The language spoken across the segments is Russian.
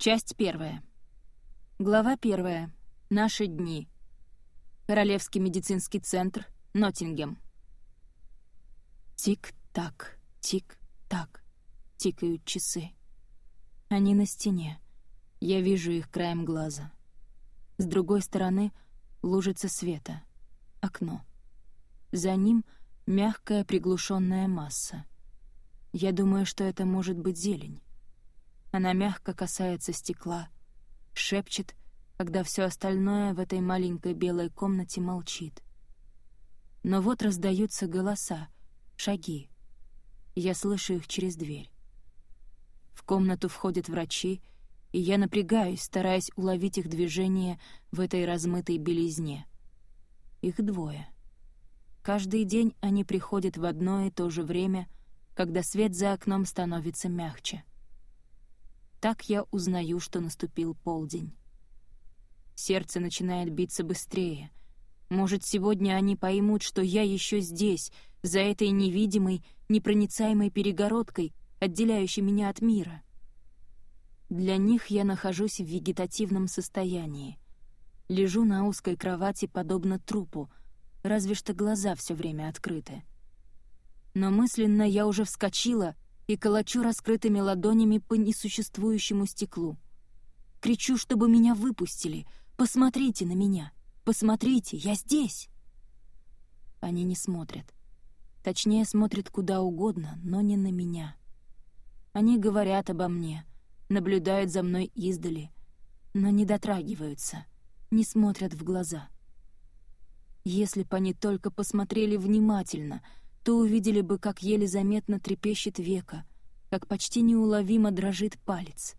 Часть первая. Глава первая. Наши дни. Королевский медицинский центр, Ноттингем. Тик-так, тик-так, тикают часы. Они на стене. Я вижу их краем глаза. С другой стороны — лужица света. Окно. За ним — мягкая приглушенная масса. Я думаю, что это может быть зелень. Она мягко касается стекла, шепчет, когда все остальное в этой маленькой белой комнате молчит. Но вот раздаются голоса, шаги. Я слышу их через дверь. В комнату входят врачи, и я напрягаюсь, стараясь уловить их движение в этой размытой белизне. Их двое. Каждый день они приходят в одно и то же время, когда свет за окном становится мягче. Так я узнаю, что наступил полдень. Сердце начинает биться быстрее. Может, сегодня они поймут, что я еще здесь, за этой невидимой, непроницаемой перегородкой, отделяющей меня от мира. Для них я нахожусь в вегетативном состоянии. Лежу на узкой кровати, подобно трупу, разве что глаза все время открыты. Но мысленно я уже вскочила — и колочу раскрытыми ладонями по несуществующему стеклу. Кричу, чтобы меня выпустили. «Посмотрите на меня! Посмотрите, я здесь!» Они не смотрят. Точнее, смотрят куда угодно, но не на меня. Они говорят обо мне, наблюдают за мной издали, но не дотрагиваются, не смотрят в глаза. Если бы они только посмотрели внимательно — то увидели бы, как еле заметно трепещет века, как почти неуловимо дрожит палец.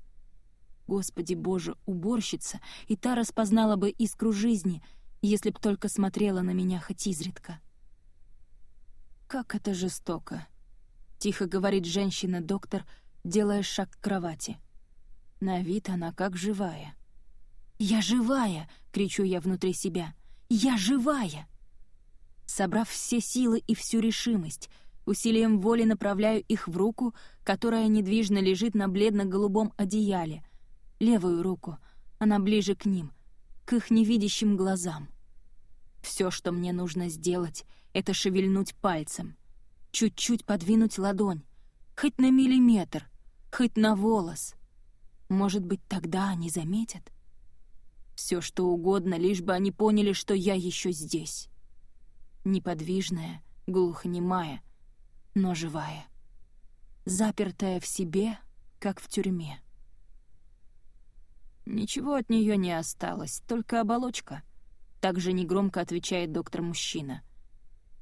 Господи Боже, уборщица, и та распознала бы искру жизни, если б только смотрела на меня хоть изредка. «Как это жестоко!» — тихо говорит женщина-доктор, делая шаг к кровати. На вид она как живая. «Я живая!» — кричу я внутри себя. «Я живая!» Собрав все силы и всю решимость, усилием воли направляю их в руку, которая недвижно лежит на бледно-голубом одеяле. Левую руку, она ближе к ним, к их невидящим глазам. Все, что мне нужно сделать, это шевельнуть пальцем, чуть-чуть подвинуть ладонь, хоть на миллиметр, хоть на волос. Может быть, тогда они заметят? Все, что угодно, лишь бы они поняли, что я еще здесь неподвижная, глухонемая, но живая. Запертая в себе, как в тюрьме. «Ничего от нее не осталось, только оболочка», — также негромко отвечает доктор-мужчина.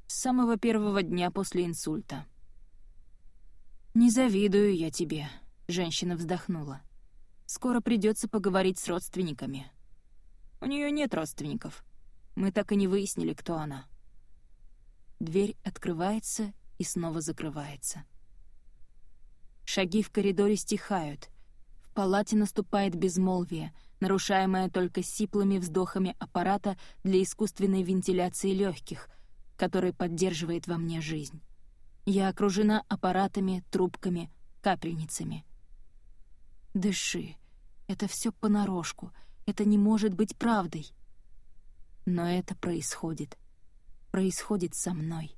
«С самого первого дня после инсульта». «Не завидую я тебе», — женщина вздохнула. «Скоро придется поговорить с родственниками». «У нее нет родственников. Мы так и не выяснили, кто она». Дверь открывается и снова закрывается. Шаги в коридоре стихают. В палате наступает безмолвие, нарушаемое только сиплыми вздохами аппарата для искусственной вентиляции легких, который поддерживает во мне жизнь. Я окружена аппаратами, трубками, капельницами. Дыши. Это все понарошку. Это не может быть правдой. Но это происходит происходит со мной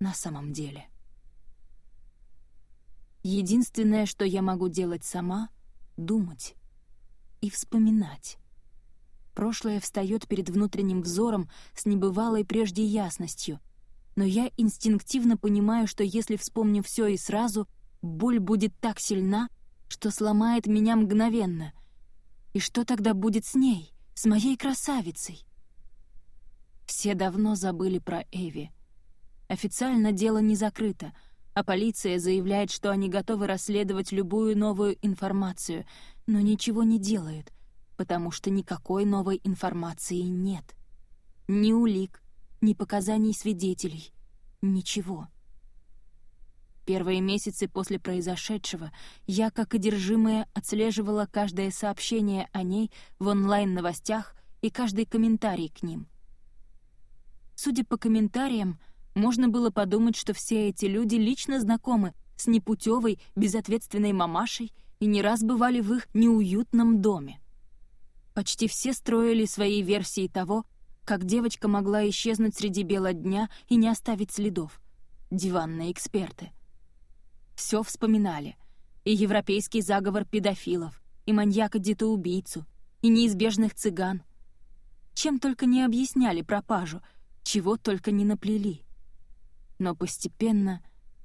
на самом деле. Единственное, что я могу делать сама — думать и вспоминать. Прошлое встает перед внутренним взором с небывалой прежде ясностью, но я инстинктивно понимаю, что если вспомню все и сразу, боль будет так сильна, что сломает меня мгновенно. И что тогда будет с ней, с моей красавицей? Все давно забыли про Эви. Официально дело не закрыто, а полиция заявляет, что они готовы расследовать любую новую информацию, но ничего не делают, потому что никакой новой информации нет. Ни улик, ни показаний свидетелей, ничего. Первые месяцы после произошедшего я, как одержимая, отслеживала каждое сообщение о ней в онлайн-новостях и каждый комментарий к ним — Судя по комментариям, можно было подумать, что все эти люди лично знакомы с непутевой, безответственной мамашей, и не раз бывали в их неуютном доме. Почти все строили свои версии того, как девочка могла исчезнуть среди бела дня и не оставить следов. Диванные эксперты. Все вспоминали. И европейский заговор педофилов, и маньяка-детоубийцу, и неизбежных цыган. Чем только не объясняли пропажу, чего только не наплели. Но постепенно,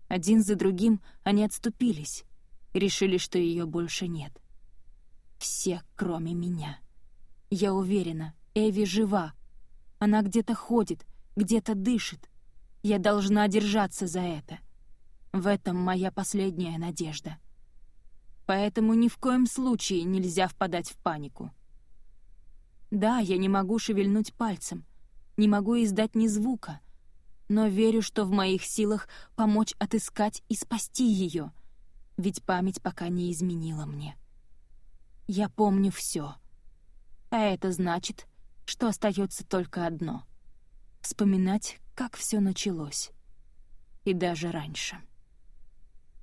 один за другим, они отступились, решили, что ее больше нет. Все, кроме меня. Я уверена, Эви жива. Она где-то ходит, где-то дышит. Я должна держаться за это. В этом моя последняя надежда. Поэтому ни в коем случае нельзя впадать в панику. Да, я не могу шевельнуть пальцем, не могу издать ни звука, но верю, что в моих силах помочь отыскать и спасти ее, ведь память пока не изменила мне. Я помню все. А это значит, что остается только одно — вспоминать, как все началось. И даже раньше.